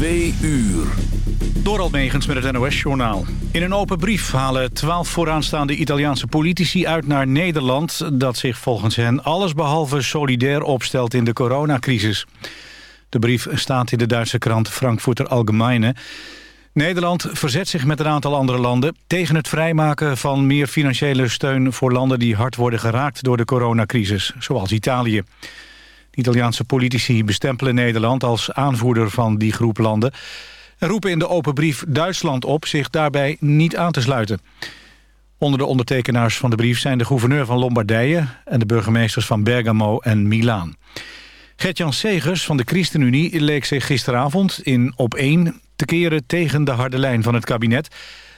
Twee uur. Door Almegens met het NOS-journaal. In een open brief halen twaalf vooraanstaande Italiaanse politici uit naar Nederland... dat zich volgens hen allesbehalve solidair opstelt in de coronacrisis. De brief staat in de Duitse krant Frankfurter Allgemeine. Nederland verzet zich met een aantal andere landen... tegen het vrijmaken van meer financiële steun voor landen... die hard worden geraakt door de coronacrisis, zoals Italië. Italiaanse politici bestempelen Nederland als aanvoerder van die groep landen... en roepen in de open brief Duitsland op zich daarbij niet aan te sluiten. Onder de ondertekenaars van de brief zijn de gouverneur van Lombardije... en de burgemeesters van Bergamo en Milaan. Gertjan Segers van de ChristenUnie leek zich gisteravond in Op 1 te keren tegen de harde lijn van het kabinet.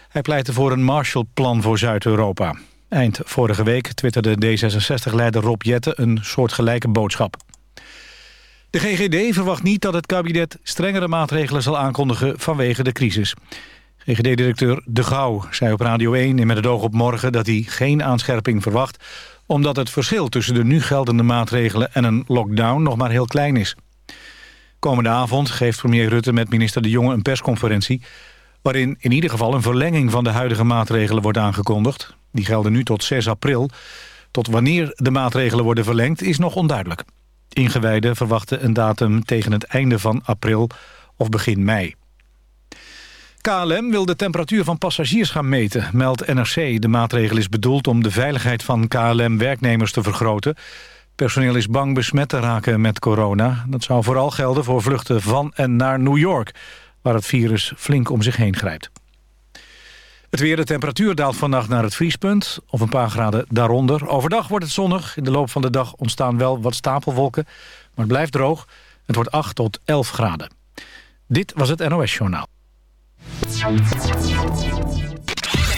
Hij pleitte voor een Marshallplan voor Zuid-Europa. Eind vorige week twitterde D66-leider Rob Jette een soortgelijke boodschap. De GGD verwacht niet dat het kabinet strengere maatregelen zal aankondigen vanwege de crisis. GGD-directeur De Gouw zei op Radio 1 in Met het oog op morgen dat hij geen aanscherping verwacht omdat het verschil tussen de nu geldende maatregelen en een lockdown nog maar heel klein is. Komende avond geeft premier Rutte met minister De Jonge een persconferentie... waarin in ieder geval een verlenging van de huidige maatregelen wordt aangekondigd. Die gelden nu tot 6 april. Tot wanneer de maatregelen worden verlengd is nog onduidelijk. Ingewijden verwachten een datum tegen het einde van april of begin mei. KLM wil de temperatuur van passagiers gaan meten, meldt NRC. De maatregel is bedoeld om de veiligheid van KLM-werknemers te vergroten. Personeel is bang besmet te raken met corona. Dat zou vooral gelden voor vluchten van en naar New York... waar het virus flink om zich heen grijpt. Het weer, de temperatuur daalt vannacht naar het vriespunt... of een paar graden daaronder. Overdag wordt het zonnig. In de loop van de dag ontstaan wel wat stapelwolken. Maar het blijft droog. Het wordt 8 tot 11 graden. Dit was het NOS Journaal.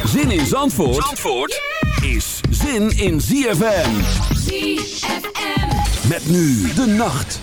Zin in Zandvoort, Zandvoort is zin in ZFM. ZFM. Met nu de nacht.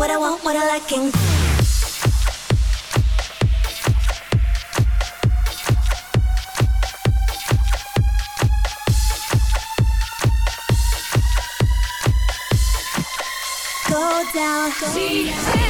what I want, what I like, and go down. Go down.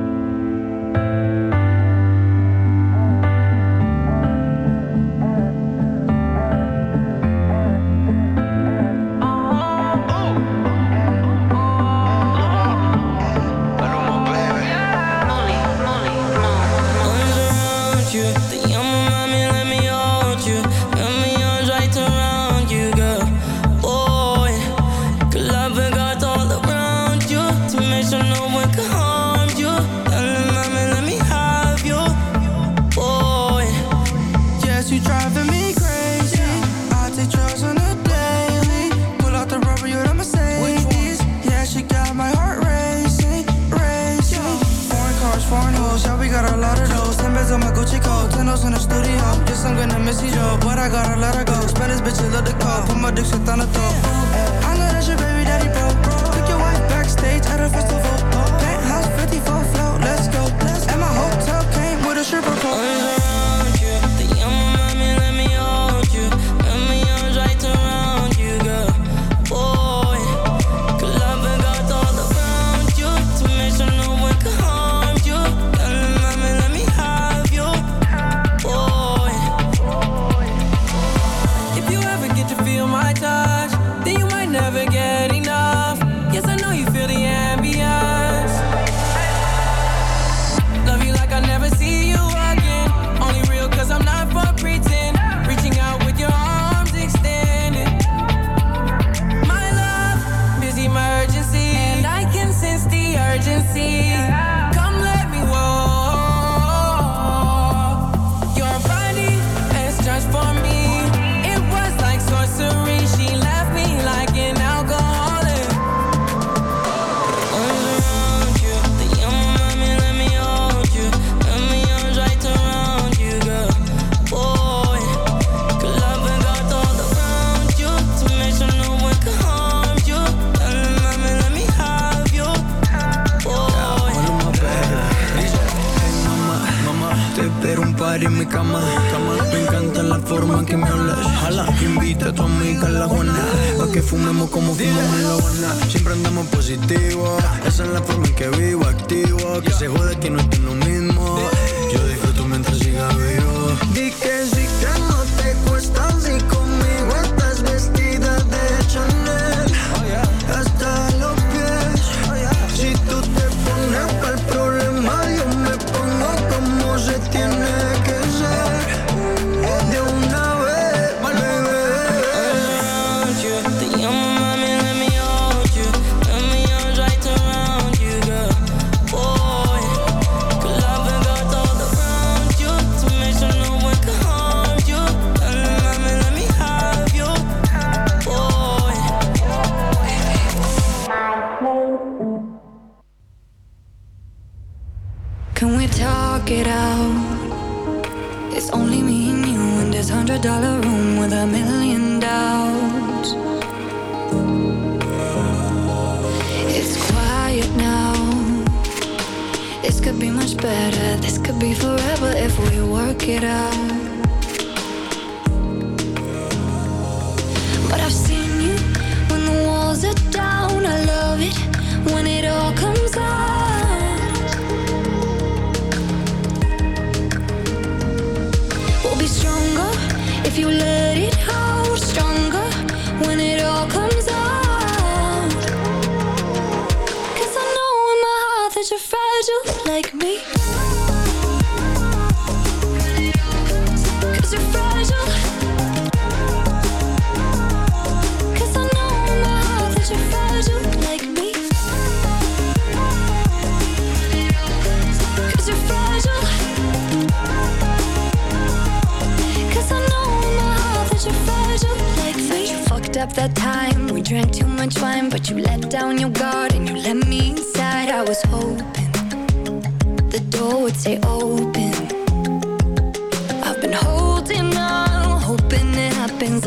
Put my dick zit on the top. I know that je baby daddy bro. Took your wife backstage, at a first que me hablas. Jala, invita a tu amiga a la guana. A que fumemos como fumamos en la guana. Siempre andamos positivo. Esa es la forma en que vivo, activo. Que se jode que no es lo mismo. Yo disfruto mientras siga vivo.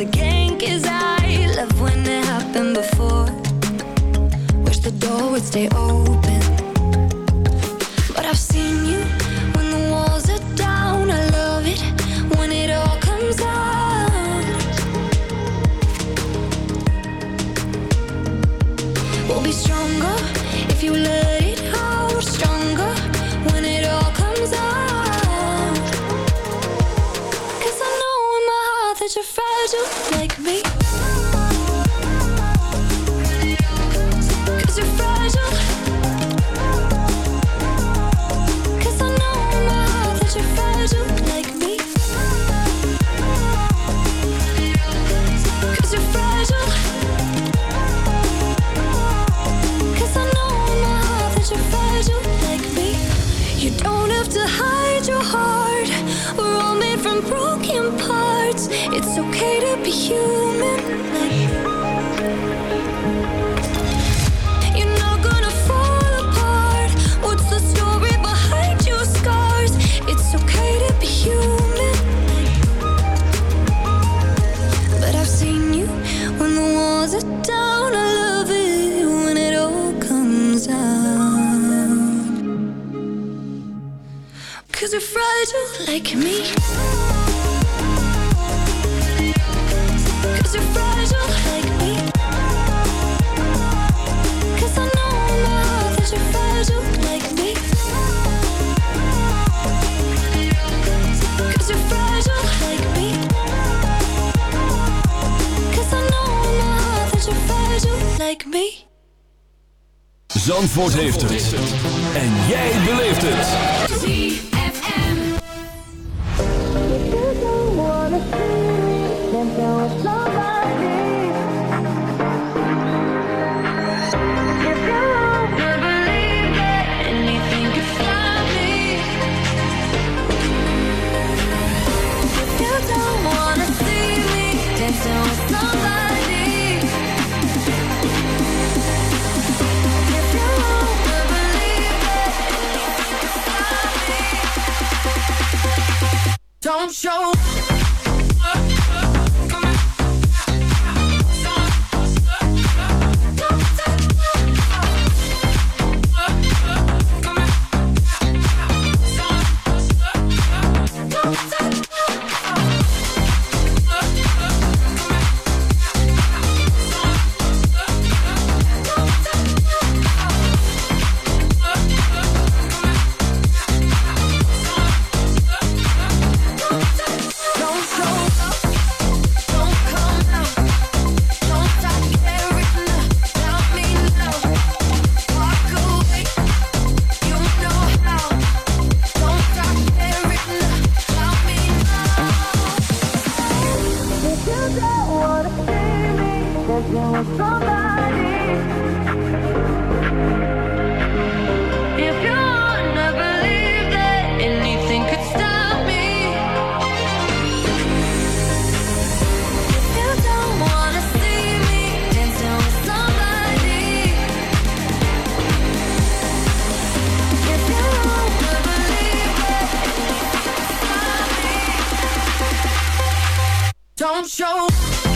again Cause I. Love when it happened before. Wish the door would stay open. like me. Cause you're fragile like me. Cause I know in my heart that you're fragile like me. Cause you're fragile like me. Cause I know in my heart that you're fragile like me. Zandvoort heeft het. En jij beleeft het. Don't show. Don't show.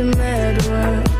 The mad world